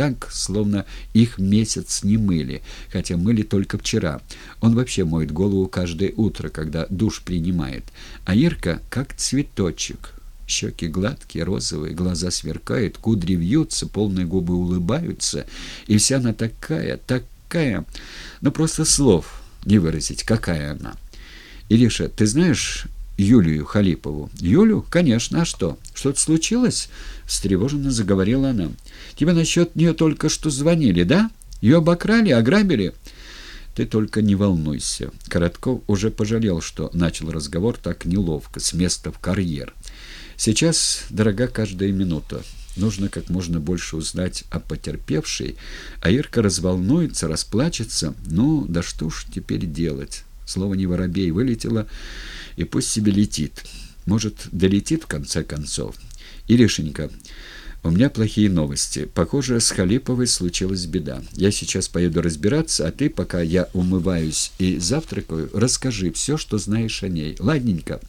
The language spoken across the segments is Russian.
так, словно их месяц не мыли, хотя мыли только вчера. Он вообще моет голову каждое утро, когда душ принимает. А Ирка как цветочек. Щеки гладкие, розовые, глаза сверкают, кудри вьются, полные губы улыбаются, и вся она такая, такая, ну просто слов не выразить, какая она. Ириша, ты знаешь Юлию Халипову? Юлю? Конечно, а что? Что-то случилось? Встревоженно заговорила она. Тебе насчет нее только что звонили, да? Ее обокрали, ограбили? Ты только не волнуйся. Коротков уже пожалел, что начал разговор так неловко, с места в карьер. Сейчас дорога каждая минута. Нужно как можно больше узнать о потерпевшей, а Ирка разволнуется, расплачется. Ну, да что ж теперь делать? Слово не воробей вылетело, и пусть себе летит. Может, долетит в конце концов. Иришенька, у меня плохие новости. Похоже, с Халиповой случилась беда. Я сейчас поеду разбираться, а ты, пока я умываюсь и завтракаю, расскажи все, что знаешь о ней. Ладненько?»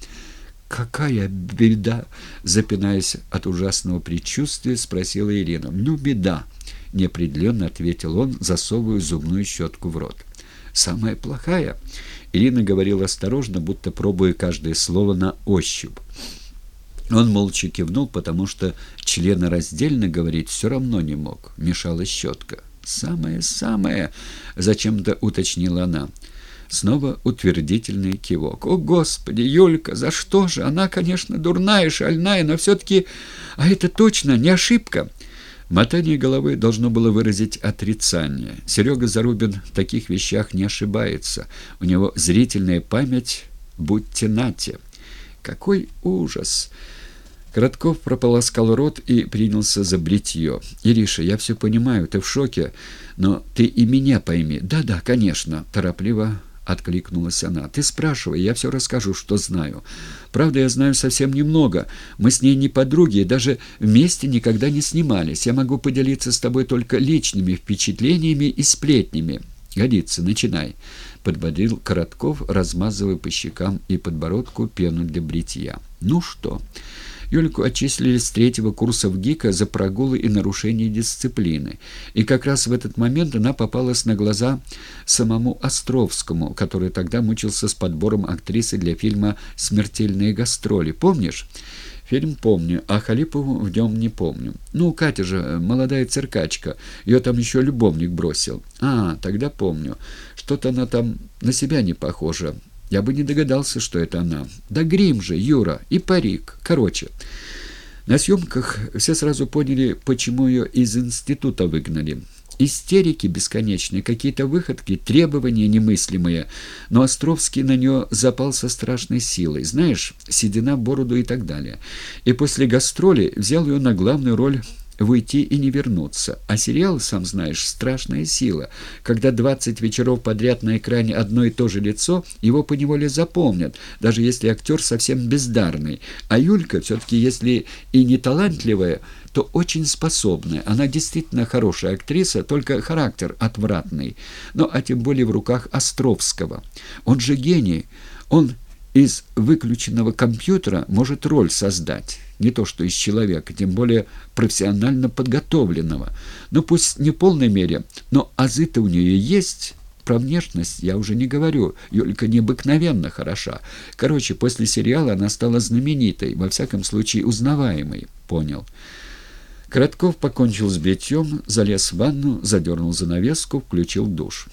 «Какая беда?» — запинаясь от ужасного предчувствия, спросила Ирина. «Ну, беда», — неопределенно ответил он, засовывая зубную щетку в рот. «Самая плохая?» Ирина говорила осторожно, будто пробуя каждое слово на ощупь. Он молча кивнул, потому что членораздельно говорить все равно не мог. Мешала щетка. «Самое-самое!» — зачем-то уточнила она. Снова утвердительный кивок. «О, Господи, Юлька, за что же? Она, конечно, дурная, шальная, но все-таки... А это точно не ошибка!» Мотание головы должно было выразить отрицание. Серега Зарубин в таких вещах не ошибается. У него зрительная память «будьте нате». Какой ужас! Коротков прополоскал рот и принялся за бритье. «Ириша, я все понимаю, ты в шоке, но ты и меня пойми». «Да-да, конечно», — торопливо откликнулась она. «Ты спрашивай, я все расскажу, что знаю. Правда, я знаю совсем немного. Мы с ней не подруги и даже вместе никогда не снимались. Я могу поделиться с тобой только личными впечатлениями и сплетнями. Годится, начинай», — подбодрил Коротков, размазывая по щекам и подбородку пену для бритья. «Ну что?» Юльку отчислили с третьего курса в ГИКа за прогулы и нарушение дисциплины. И как раз в этот момент она попалась на глаза самому Островскому, который тогда мучился с подбором актрисы для фильма «Смертельные гастроли». Помнишь? Фильм помню, а Халипову в нем не помню. Ну, Катя же, молодая циркачка, ее там еще любовник бросил. А, тогда помню. Что-то она там на себя не похожа. Я бы не догадался, что это она. Да грим же, Юра, и парик. Короче, на съемках все сразу поняли, почему ее из института выгнали. Истерики бесконечные, какие-то выходки, требования немыслимые. Но Островский на нее запал со страшной силой. Знаешь, седина, бороду и так далее. И после гастроли взял ее на главную роль выйти и не вернуться. А сериал, сам знаешь, страшная сила. Когда 20 вечеров подряд на экране одно и то же лицо, его поневоле запомнят, даже если актер совсем бездарный. А Юлька все-таки, если и не талантливая, то очень способная. Она действительно хорошая актриса, только характер отвратный. Ну, а тем более в руках Островского. Он же гений. Он из выключенного компьютера может роль создать, не то что из человека, тем более профессионально подготовленного. Ну, пусть не в полной мере, но азы-то у нее есть. Про внешность я уже не говорю, Юлька необыкновенно хороша. Короче, после сериала она стала знаменитой, во всяком случае узнаваемой, понял. Коротков покончил с бритьем, залез в ванну, задернул занавеску, включил душ.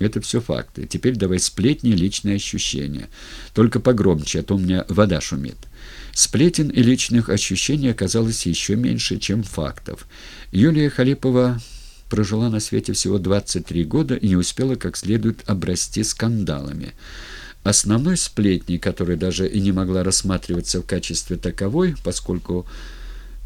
Это все факты. Теперь давай сплетни, личные ощущения. Только погромче, а то у меня вода шумит. Сплетен и личных ощущений оказалось еще меньше, чем фактов. Юлия Халипова прожила на свете всего 23 года и не успела как следует обрасти скандалами. Основной сплетней, которая даже и не могла рассматриваться в качестве таковой, поскольку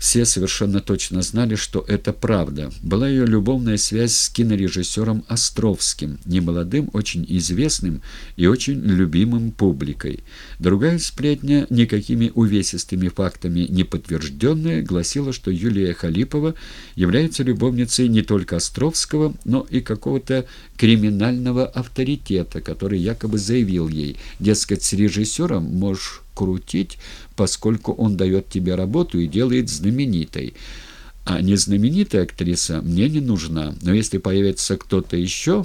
все совершенно точно знали, что это правда. Была ее любовная связь с кинорежиссером Островским, немолодым, очень известным и очень любимым публикой. Другая сплетня, никакими увесистыми фактами не подтвержденная, гласила, что Юлия Халипова является любовницей не только Островского, но и какого-то криминального авторитета, который якобы заявил ей, дескать, с режиссером можешь крутить, поскольку он дает тебе работу и делает знаменитой. А незнаменитая актриса мне не нужна, но если появится кто-то еще,